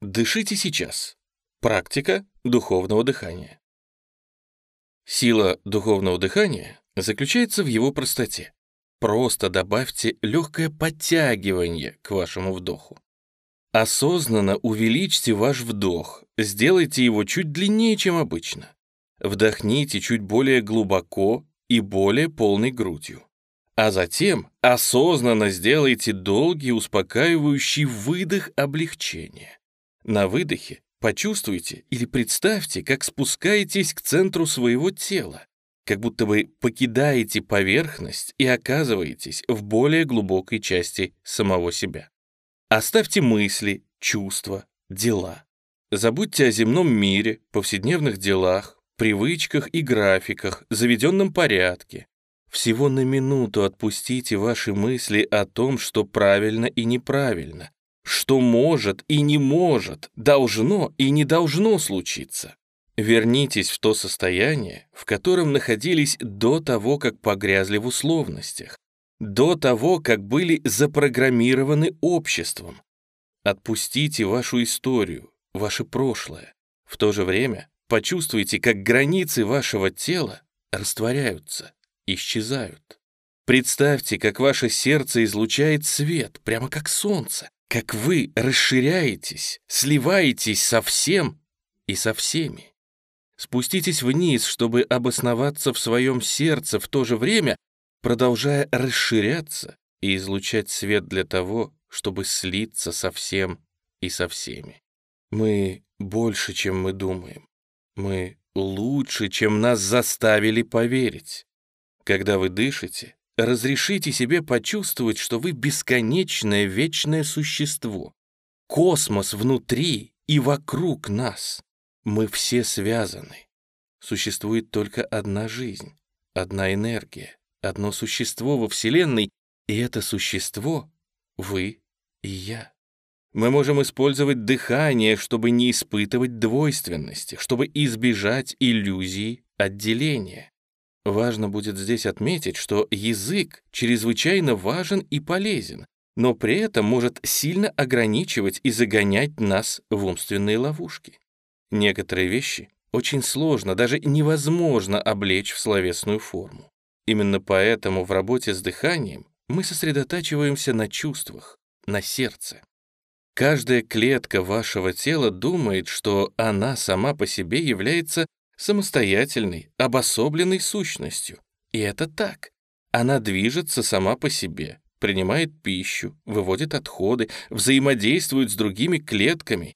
Дышите сейчас. Практика духовного дыхания. Сила духовного дыхания заключается в его простоте. Просто добавьте легкое подтягивание к вашему вдоху. Осознанно увеличьте ваш вдох, сделайте его чуть длиннее, чем обычно. Вдохните чуть более глубоко и более полной грудью. А затем осознанно сделайте долгий успокаивающий выдох облегчения. На выдохе почувствуйте или представьте, как спускаетесь к центру своего тела, как будто вы покидаете поверхность и оказываетесь в более глубокой части самого себя. Оставьте мысли, чувства, дела. Забудьте о земном мире, повседневных делах, привычках и графиках, заведенном порядке. Всего на минуту отпустите ваши мысли о том, что правильно и неправильно, что может и не может, должно и не должно случиться. Вернитесь в то состояние, в котором находились до того, как погрязли в условностях, до того, как были запрограммированы обществом. Отпустите вашу историю, ваше прошлое. В то же время почувствуйте, как границы вашего тела растворяются, исчезают. Представьте, как ваше сердце излучает свет, прямо как солнце, как вы расширяетесь, сливаетесь со всем и со всеми. Спуститесь вниз, чтобы обосноваться в своем сердце в то же время, продолжая расширяться и излучать свет для того, чтобы слиться со всем и со всеми. Мы больше, чем мы думаем. Мы лучше, чем нас заставили поверить. Когда вы дышите, Разрешите себе почувствовать, что вы бесконечное вечное существо. Космос внутри и вокруг нас. Мы все связаны. Существует только одна жизнь, одна энергия, одно существо во Вселенной, и это существо — вы и я. Мы можем использовать дыхание, чтобы не испытывать двойственности, чтобы избежать иллюзии отделения. Важно будет здесь отметить, что язык чрезвычайно важен и полезен, но при этом может сильно ограничивать и загонять нас в умственные ловушки. Некоторые вещи очень сложно, даже невозможно облечь в словесную форму. Именно поэтому в работе с дыханием мы сосредотачиваемся на чувствах, на сердце. Каждая клетка вашего тела думает, что она сама по себе является самостоятельной, обособленной сущностью. И это так. Она движется сама по себе, принимает пищу, выводит отходы, взаимодействует с другими клетками.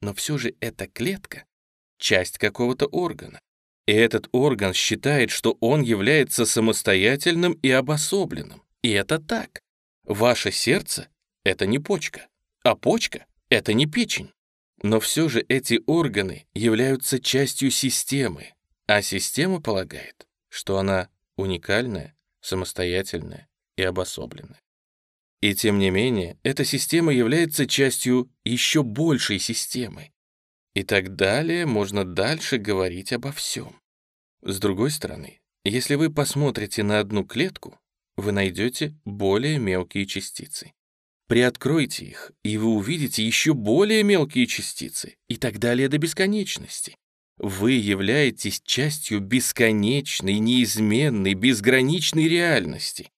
Но все же эта клетка — часть какого-то органа. И этот орган считает, что он является самостоятельным и обособленным. И это так. Ваше сердце — это не почка, а почка — это не печень. Но все же эти органы являются частью системы, а система полагает, что она уникальная, самостоятельная и обособленная. И тем не менее, эта система является частью еще большей системы. И так далее можно дальше говорить обо всем. С другой стороны, если вы посмотрите на одну клетку, вы найдете более мелкие частицы. Приоткройте их, и вы увидите еще более мелкие частицы, и так далее до бесконечности. Вы являетесь частью бесконечной, неизменной, безграничной реальности.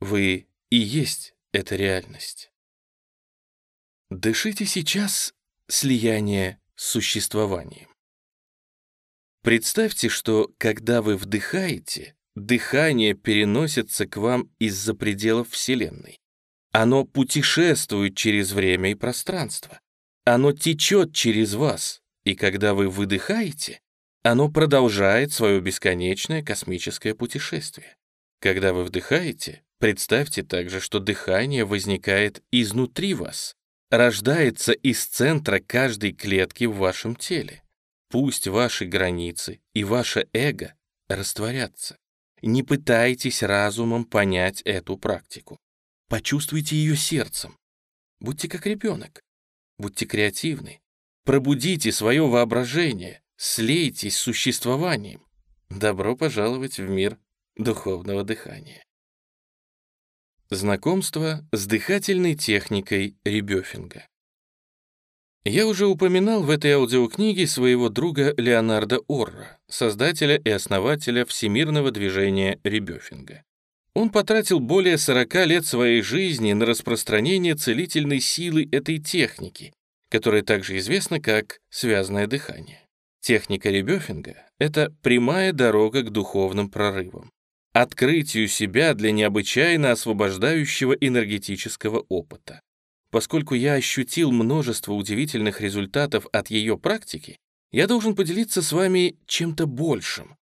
Вы и есть эта реальность. Дышите сейчас слияние с существованием. Представьте, что когда вы вдыхаете, дыхание переносится к вам из-за пределов Вселенной. Оно путешествует через время и пространство. Оно течет через вас, и когда вы выдыхаете, оно продолжает свое бесконечное космическое путешествие. Когда вы вдыхаете, представьте также, что дыхание возникает изнутри вас, рождается из центра каждой клетки в вашем теле. Пусть ваши границы и ваше эго растворятся. Не пытайтесь разумом понять эту практику. Почувствуйте ее сердцем. Будьте как ребенок. Будьте креативны. Пробудите свое воображение. Слейтесь с существованием. Добро пожаловать в мир духовного дыхания. Знакомство с дыхательной техникой Ребёфинга. Я уже упоминал в этой аудиокниге своего друга Леонарда Орра, создателя и основателя всемирного движения Ребёфинга. Он потратил более 40 лет своей жизни на распространение целительной силы этой техники, которая также известна как связанное дыхание. Техника Ребёфинга — это прямая дорога к духовным прорывам, открытию себя для необычайно освобождающего энергетического опыта. Поскольку я ощутил множество удивительных результатов от ее практики, я должен поделиться с вами чем-то большим.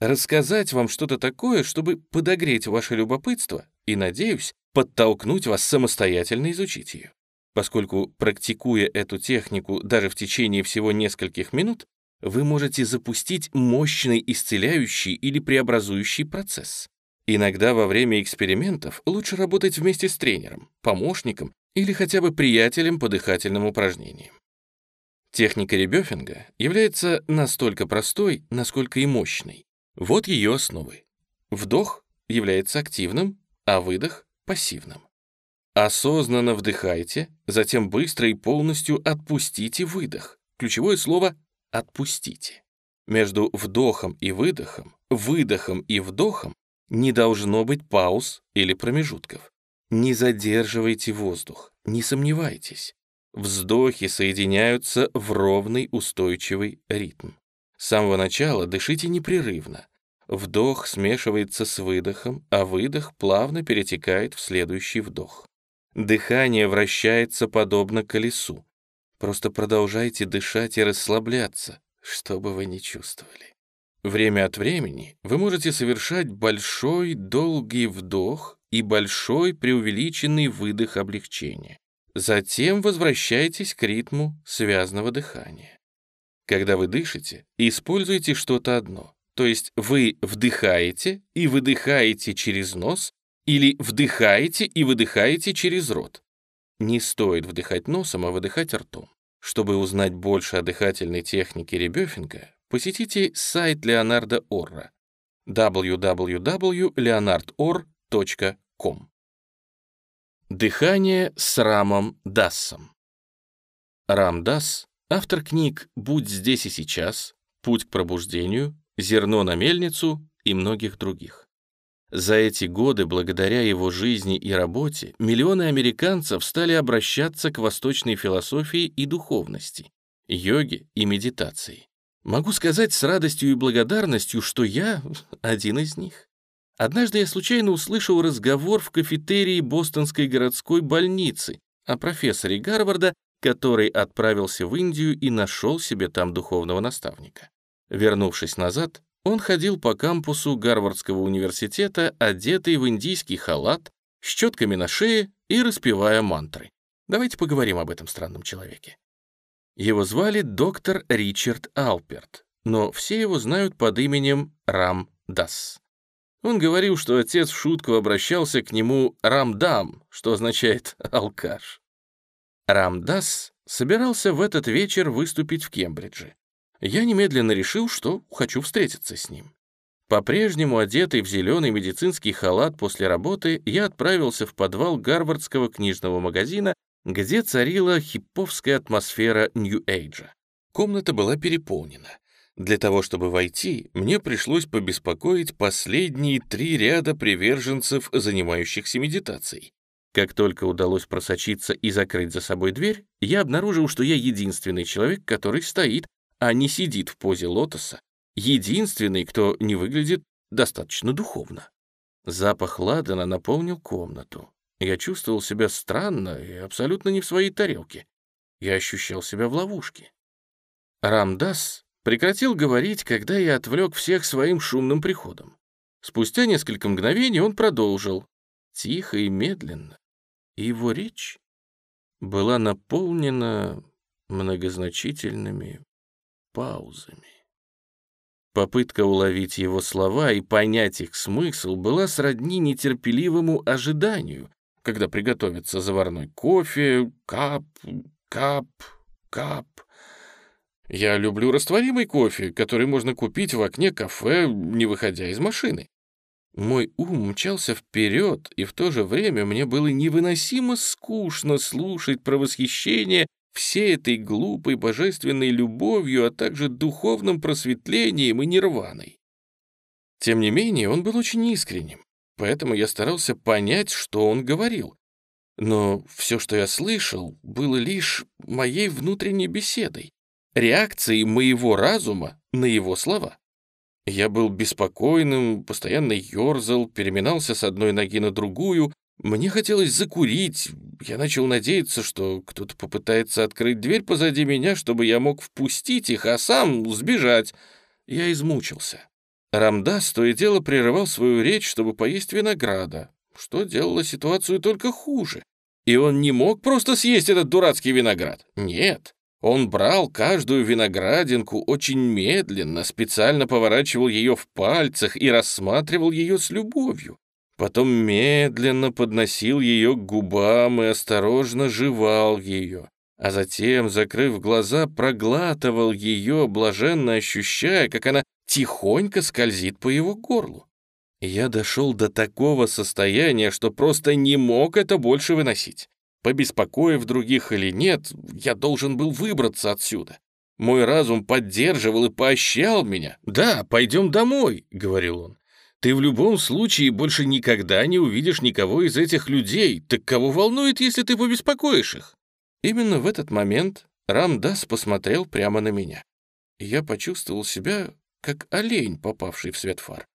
Рассказать вам что-то такое, чтобы подогреть ваше любопытство и, надеюсь, подтолкнуть вас самостоятельно изучить ее. Поскольку, практикуя эту технику даже в течение всего нескольких минут, вы можете запустить мощный исцеляющий или преобразующий процесс. Иногда во время экспериментов лучше работать вместе с тренером, помощником или хотя бы приятелем по дыхательным упражнениям. Техника ребёфинга является настолько простой, насколько и мощной. Вот ее основы. Вдох является активным, а выдох — пассивным. Осознанно вдыхайте, затем быстро и полностью отпустите выдох. Ключевое слово «отпустите». Между вдохом и выдохом, выдохом и вдохом не должно быть пауз или промежутков. Не задерживайте воздух, не сомневайтесь. Вздохи соединяются в ровный устойчивый ритм. С самого начала дышите непрерывно. Вдох смешивается с выдохом, а выдох плавно перетекает в следующий вдох. Дыхание вращается подобно колесу. Просто продолжайте дышать и расслабляться, что бы вы ни чувствовали. Время от времени вы можете совершать большой долгий вдох и большой преувеличенный выдох облегчения. Затем возвращайтесь к ритму связанного дыхания. Когда вы дышите, используйте что-то одно, то есть вы вдыхаете и выдыхаете через нос или вдыхаете и выдыхаете через рот. Не стоит вдыхать носом, а выдыхать ртом. Чтобы узнать больше о дыхательной технике Ребёфинга, посетите сайт Леонарда Орра www.leonardor.com Com. Дыхание с Рамом Дассом. Рам Дасс — автор книг «Будь здесь и сейчас», «Путь к пробуждению», «Зерно на мельницу» и многих других. За эти годы, благодаря его жизни и работе, миллионы американцев стали обращаться к восточной философии и духовности, йоге и медитации. Могу сказать с радостью и благодарностью, что я один из них. Однажды я случайно услышал разговор в кафетерии Бостонской городской больницы о профессоре Гарварда, который отправился в Индию и нашел себе там духовного наставника. Вернувшись назад, он ходил по кампусу Гарвардского университета, одетый в индийский халат, с четками на шее и распевая мантры. Давайте поговорим об этом странном человеке. Его звали доктор Ричард Алперт, но все его знают под именем Рам Дас. Он говорил, что отец в шутку обращался к нему «рамдам», что означает «алкаш». Рамдас собирался в этот вечер выступить в Кембридже. Я немедленно решил, что хочу встретиться с ним. По-прежнему одетый в зеленый медицинский халат после работы, я отправился в подвал Гарвардского книжного магазина, где царила хипповская атмосфера Нью-Эйджа. Комната была переполнена. Для того, чтобы войти, мне пришлось побеспокоить последние три ряда приверженцев, занимающихся медитацией. Как только удалось просочиться и закрыть за собой дверь, я обнаружил, что я единственный человек, который стоит, а не сидит в позе лотоса, единственный, кто не выглядит достаточно духовно. Запах ладана наполнил комнату. Я чувствовал себя странно и абсолютно не в своей тарелке. Я ощущал себя в ловушке. Рамдас Прекратил говорить, когда я отвлек всех своим шумным приходом. Спустя несколько мгновений он продолжил, тихо и медленно. И его речь была наполнена многозначительными паузами. Попытка уловить его слова и понять их смысл была сродни нетерпеливому ожиданию, когда приготовится заварной кофе, кап, кап, кап. Я люблю растворимый кофе, который можно купить в окне кафе, не выходя из машины. Мой ум мчался вперед, и в то же время мне было невыносимо скучно слушать про восхищение всей этой глупой божественной любовью, а также духовным просветлением и нирваной. Тем не менее, он был очень искренним, поэтому я старался понять, что он говорил. Но все, что я слышал, было лишь моей внутренней беседой, реакцией моего разума на его слова. Я был беспокойным, постоянно ерзал, переминался с одной ноги на другую. Мне хотелось закурить. Я начал надеяться, что кто-то попытается открыть дверь позади меня, чтобы я мог впустить их, а сам сбежать. Я измучился. Рамдас то и дело прерывал свою речь, чтобы поесть винограда, что делало ситуацию только хуже. И он не мог просто съесть этот дурацкий виноград. Нет, он брал каждую виноградинку очень медленно, специально поворачивал ее в пальцах и рассматривал ее с любовью. Потом медленно подносил ее к губам и осторожно жевал ее, а затем, закрыв глаза, проглатывал ее, блаженно ощущая, как она тихонько скользит по его горлу. Я дошел до такого состояния, что просто не мог это больше выносить. Побеспокоив других или нет, я должен был выбраться отсюда. Мой разум поддерживал и поощрял меня. «Да, пойдем домой», — говорил он. «Ты в любом случае больше никогда не увидишь никого из этих людей. Так кого волнует, если ты побеспокоишь их?» Именно в этот момент Рамдас посмотрел прямо на меня. Я почувствовал себя как олень, попавший в свет фар.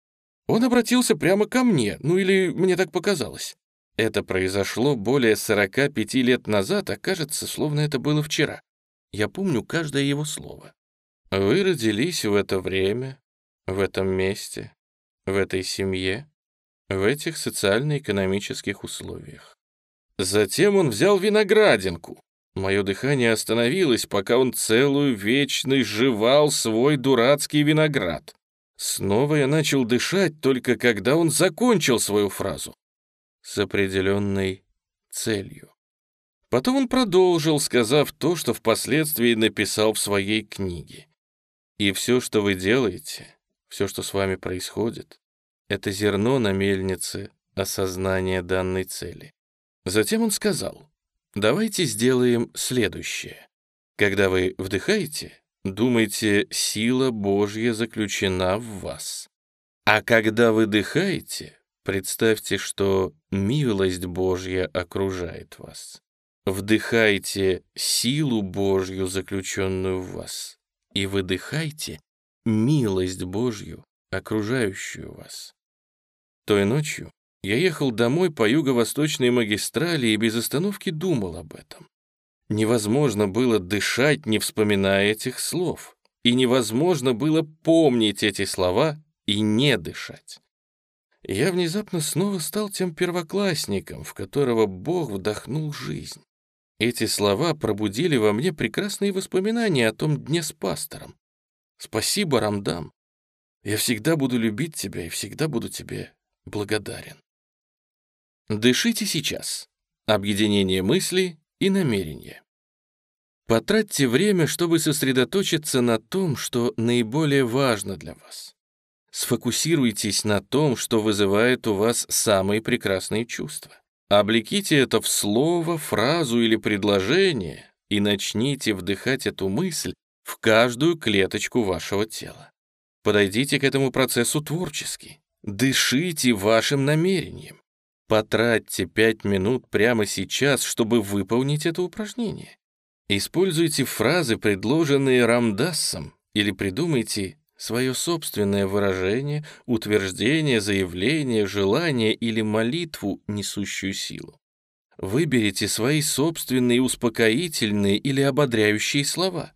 Он обратился прямо ко мне, ну или мне так показалось. Это произошло более 45 лет назад, а кажется, словно это было вчера. Я помню каждое его слово. Вы родились в это время, в этом месте, в этой семье, в этих социально-экономических условиях. Затем он взял виноградинку. Мое дыхание остановилось, пока он целую вечность жевал свой дурацкий виноград. Снова я начал дышать, только когда он закончил свою фразу с определенной целью. Потом он продолжил, сказав то, что впоследствии написал в своей книге. «И все, что вы делаете, все, что с вами происходит, это зерно на мельнице осознания данной цели». Затем он сказал, «Давайте сделаем следующее. Когда вы вдыхаете, думайте, сила Божья заключена в вас. А когда выдыхаете, Представьте, что милость Божья окружает вас. Вдыхайте силу Божью, заключенную в вас, и выдыхайте милость Божью, окружающую вас. Той ночью я ехал домой по юго-восточной магистрали и без остановки думал об этом. Невозможно было дышать, не вспоминая этих слов, и невозможно было помнить эти слова и не дышать я внезапно снова стал тем первоклассником, в которого Бог вдохнул жизнь. Эти слова пробудили во мне прекрасные воспоминания о том дне с пастором. Спасибо, Рамдам. Я всегда буду любить тебя и всегда буду тебе благодарен. Дышите сейчас. Объединение мысли и намерения. Потратьте время, чтобы сосредоточиться на том, что наиболее важно для вас. Сфокусируйтесь на том, что вызывает у вас самые прекрасные чувства. Облеките это в слово, фразу или предложение и начните вдыхать эту мысль в каждую клеточку вашего тела. Подойдите к этому процессу творчески. Дышите вашим намерением. Потратьте пять минут прямо сейчас, чтобы выполнить это упражнение. Используйте фразы, предложенные Рамдасом, или придумайте свое собственное выражение, утверждение, заявление, желание или молитву, несущую силу. Выберите свои собственные успокоительные или ободряющие слова.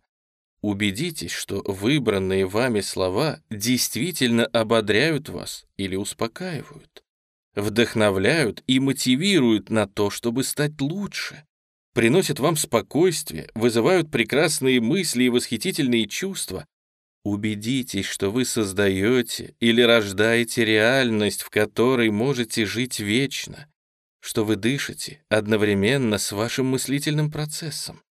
Убедитесь, что выбранные вами слова действительно ободряют вас или успокаивают, вдохновляют и мотивируют на то, чтобы стать лучше, приносят вам спокойствие, вызывают прекрасные мысли и восхитительные чувства, Убедитесь, что вы создаете или рождаете реальность, в которой можете жить вечно, что вы дышите одновременно с вашим мыслительным процессом.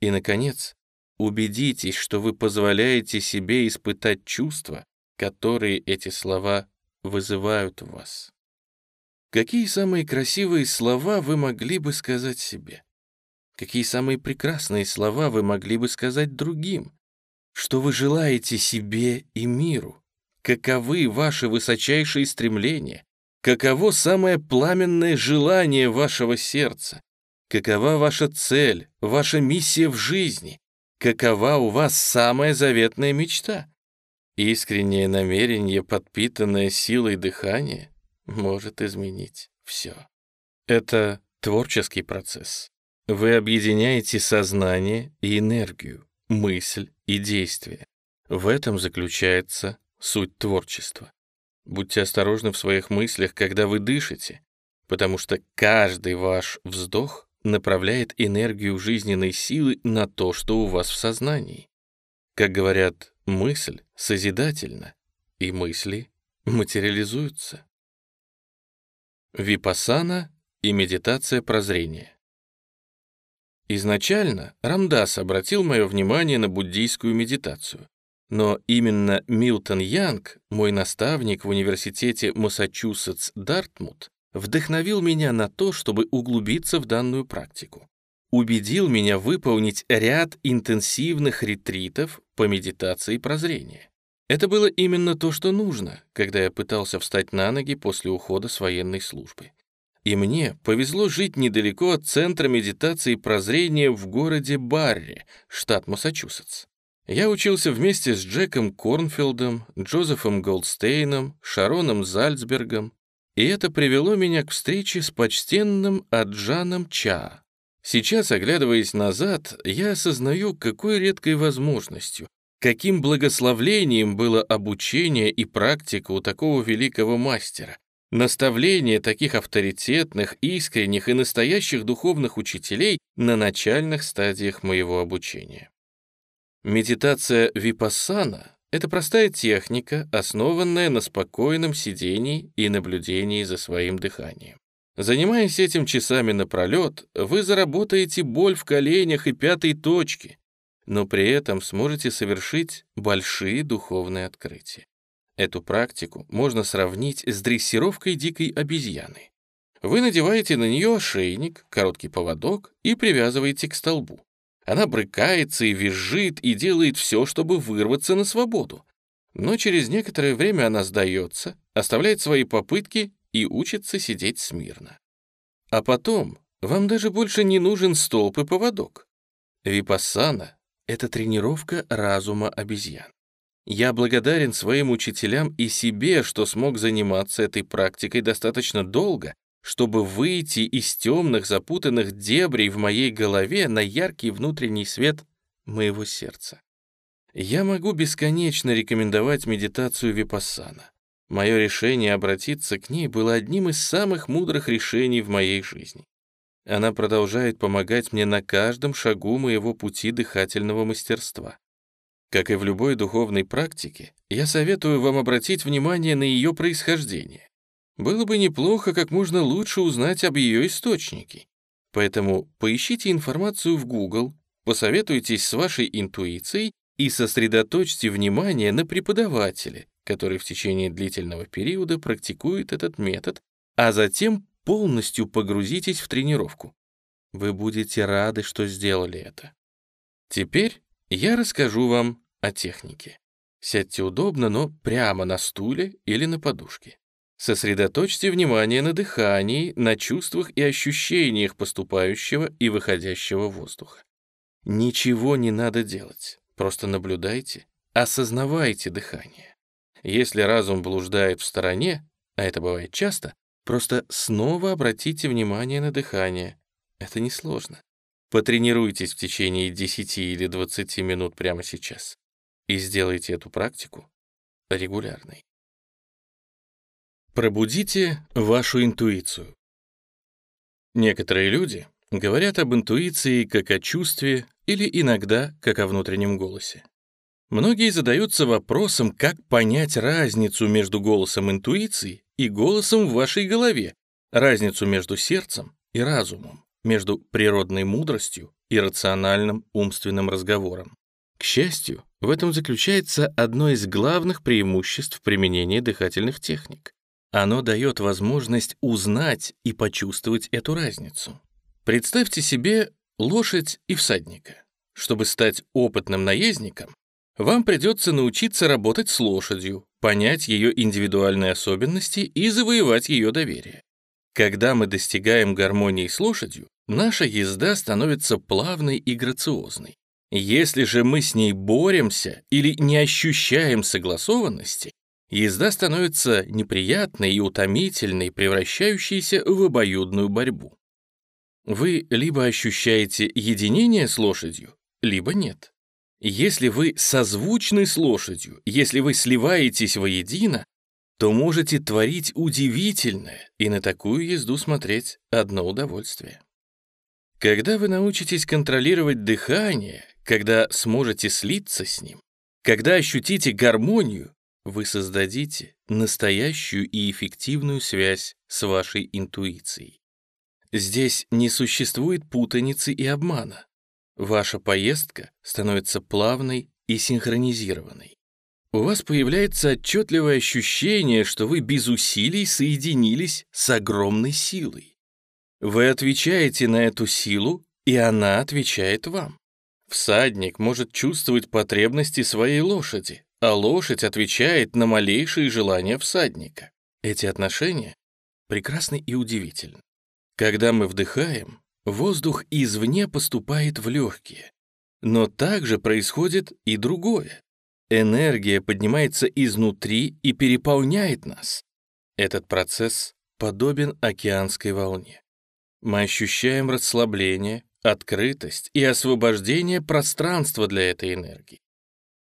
И, наконец, убедитесь, что вы позволяете себе испытать чувства, которые эти слова вызывают в вас. Какие самые красивые слова вы могли бы сказать себе? Какие самые прекрасные слова вы могли бы сказать другим? Что вы желаете себе и миру? Каковы ваши высочайшие стремления? Каково самое пламенное желание вашего сердца? Какова ваша цель, ваша миссия в жизни? Какова у вас самая заветная мечта? Искреннее намерение, подпитанное силой дыхания, может изменить все. Это творческий процесс. Вы объединяете сознание и энергию, мысль и действие. В этом заключается суть творчества. Будьте осторожны в своих мыслях, когда вы дышите, потому что каждый ваш вздох направляет энергию жизненной силы на то, что у вас в сознании. Как говорят, мысль созидательна, и мысли материализуются. Випассана и медитация прозрения. Изначально Рамдас обратил мое внимание на буддийскую медитацию. Но именно Милтон Янг, мой наставник в университете Массачусетс-Дартмут, вдохновил меня на то, чтобы углубиться в данную практику. Убедил меня выполнить ряд интенсивных ретритов по медитации прозрения. Это было именно то, что нужно, когда я пытался встать на ноги после ухода с военной службы. И мне повезло жить недалеко от центра медитации прозрения в городе Барри, штат Массачусетс. Я учился вместе с Джеком Корнфилдом, Джозефом Голдстейном, Шароном Зальцбергом, и это привело меня к встрече с почтенным Аджаном Ча. Сейчас, оглядываясь назад, я осознаю, какой редкой возможностью, каким благословлением было обучение и практика у такого великого мастера, Наставление таких авторитетных, искренних и настоящих духовных учителей на начальных стадиях моего обучения. Медитация випассана — это простая техника, основанная на спокойном сидении и наблюдении за своим дыханием. Занимаясь этим часами напролет, вы заработаете боль в коленях и пятой точке, но при этом сможете совершить большие духовные открытия. Эту практику можно сравнить с дрессировкой дикой обезьяны. Вы надеваете на нее ошейник, короткий поводок и привязываете к столбу. Она брыкается и визжит и делает все, чтобы вырваться на свободу. Но через некоторое время она сдается, оставляет свои попытки и учится сидеть смирно. А потом вам даже больше не нужен столб и поводок. Випассана — это тренировка разума обезьян. Я благодарен своим учителям и себе, что смог заниматься этой практикой достаточно долго, чтобы выйти из темных запутанных дебрей в моей голове на яркий внутренний свет моего сердца. Я могу бесконечно рекомендовать медитацию Випассана. Мое решение обратиться к ней было одним из самых мудрых решений в моей жизни. Она продолжает помогать мне на каждом шагу моего пути дыхательного мастерства. Как и в любой духовной практике, я советую вам обратить внимание на ее происхождение. Было бы неплохо как можно лучше узнать об ее источнике. Поэтому поищите информацию в Google, посоветуйтесь с вашей интуицией и сосредоточьте внимание на преподавателе, который в течение длительного периода практикует этот метод, а затем полностью погрузитесь в тренировку. Вы будете рады, что сделали это. Теперь я расскажу вам о технике. Сядьте удобно, но прямо на стуле или на подушке. Сосредоточьте внимание на дыхании, на чувствах и ощущениях поступающего и выходящего воздуха. Ничего не надо делать, просто наблюдайте, осознавайте дыхание. Если разум блуждает в стороне, а это бывает часто, просто снова обратите внимание на дыхание. Это несложно. Потренируйтесь в течение 10 или 20 минут прямо сейчас и сделайте эту практику регулярной. Пробудите вашу интуицию. Некоторые люди говорят об интуиции как о чувстве или иногда как о внутреннем голосе. Многие задаются вопросом, как понять разницу между голосом интуиции и голосом в вашей голове, разницу между сердцем и разумом между природной мудростью и рациональным умственным разговором. К счастью, в этом заключается одно из главных преимуществ применения дыхательных техник. Оно дает возможность узнать и почувствовать эту разницу. Представьте себе лошадь и всадника. Чтобы стать опытным наездником, вам придется научиться работать с лошадью, понять ее индивидуальные особенности и завоевать ее доверие. Когда мы достигаем гармонии с лошадью, наша езда становится плавной и грациозной. Если же мы с ней боремся или не ощущаем согласованности, езда становится неприятной и утомительной, превращающейся в обоюдную борьбу. Вы либо ощущаете единение с лошадью, либо нет. Если вы созвучны с лошадью, если вы сливаетесь воедино, то можете творить удивительное, и на такую езду смотреть одно удовольствие. Когда вы научитесь контролировать дыхание, когда сможете слиться с ним, когда ощутите гармонию, вы создадите настоящую и эффективную связь с вашей интуицией. Здесь не существует путаницы и обмана. Ваша поездка становится плавной и синхронизированной. У вас появляется отчетливое ощущение, что вы без усилий соединились с огромной силой. Вы отвечаете на эту силу, и она отвечает вам. Всадник может чувствовать потребности своей лошади, а лошадь отвечает на малейшие желания всадника. Эти отношения прекрасны и удивительны. Когда мы вдыхаем, Воздух извне поступает в легкие. Но также происходит и другое. Энергия поднимается изнутри и переполняет нас. Этот процесс подобен океанской волне. Мы ощущаем расслабление, открытость и освобождение пространства для этой энергии.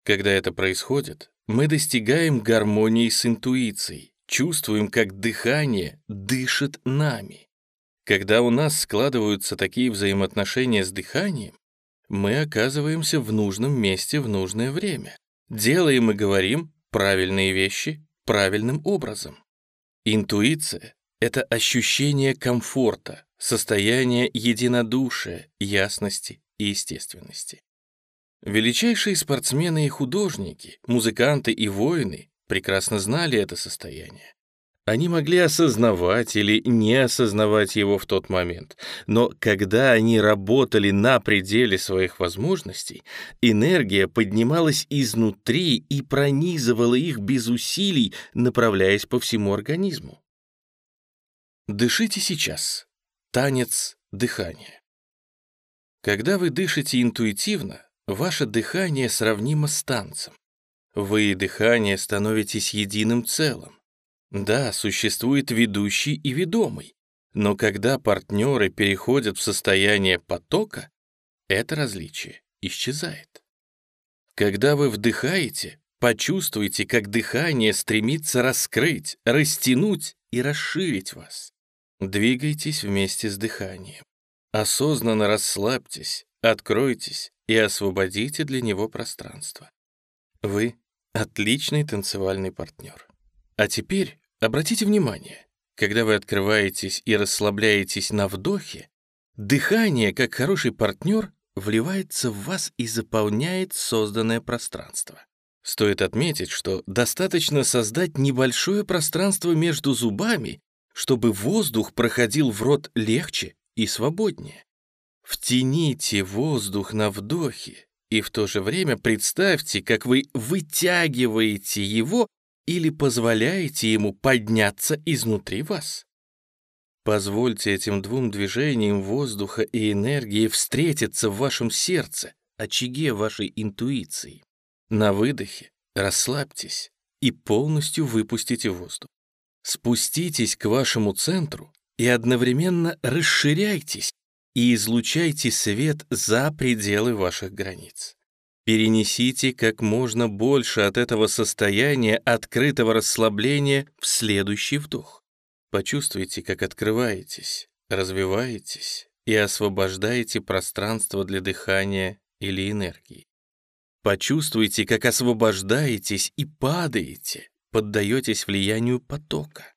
Когда это происходит, мы достигаем гармонии с интуицией, чувствуем, как дыхание дышит нами. Когда у нас складываются такие взаимоотношения с дыханием, мы оказываемся в нужном месте в нужное время. Делаем и говорим правильные вещи правильным образом. Интуиция — это ощущение комфорта, состояние единодушия, ясности и естественности. Величайшие спортсмены и художники, музыканты и воины прекрасно знали это состояние. Они могли осознавать или не осознавать его в тот момент, но когда они работали на пределе своих возможностей, энергия поднималась изнутри и пронизывала их без усилий, направляясь по всему организму. Дышите сейчас. Танец дыхания. Когда вы дышите интуитивно, ваше дыхание сравнимо с танцем. Вы и дыхание становитесь единым целым. Да, существует ведущий и ведомый, но когда партнеры переходят в состояние потока, это различие исчезает. Когда вы вдыхаете, почувствуйте, как дыхание стремится раскрыть, растянуть и расширить вас. Двигайтесь вместе с дыханием. Осознанно расслабьтесь, откройтесь и освободите для него пространство. Вы — отличный танцевальный партнер. А теперь обратите внимание, когда вы открываетесь и расслабляетесь на вдохе, дыхание, как хороший партнер, вливается в вас и заполняет созданное пространство. Стоит отметить, что достаточно создать небольшое пространство между зубами, чтобы воздух проходил в рот легче и свободнее. Втяните воздух на вдохе и в то же время представьте, как вы вытягиваете его или позволяете ему подняться изнутри вас. Позвольте этим двум движениям воздуха и энергии встретиться в вашем сердце, очаге вашей интуиции. На выдохе расслабьтесь и полностью выпустите воздух. Спуститесь к вашему центру и одновременно расширяйтесь и излучайте свет за пределы ваших границ. Перенесите как можно больше от этого состояния открытого расслабления в следующий вдох. Почувствуйте, как открываетесь, развиваетесь и освобождаете пространство для дыхания или энергии. Почувствуйте, как освобождаетесь и падаете, поддаетесь влиянию потока.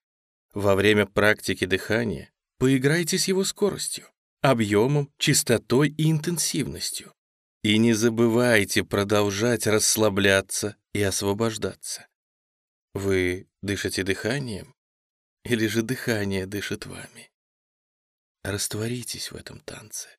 Во время практики дыхания поиграйте с его скоростью, объемом, частотой и интенсивностью. И не забывайте продолжать расслабляться и освобождаться. Вы дышите дыханием или же дыхание дышит вами? Растворитесь в этом танце.